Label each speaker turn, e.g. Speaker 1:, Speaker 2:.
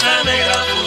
Speaker 1: Santa made of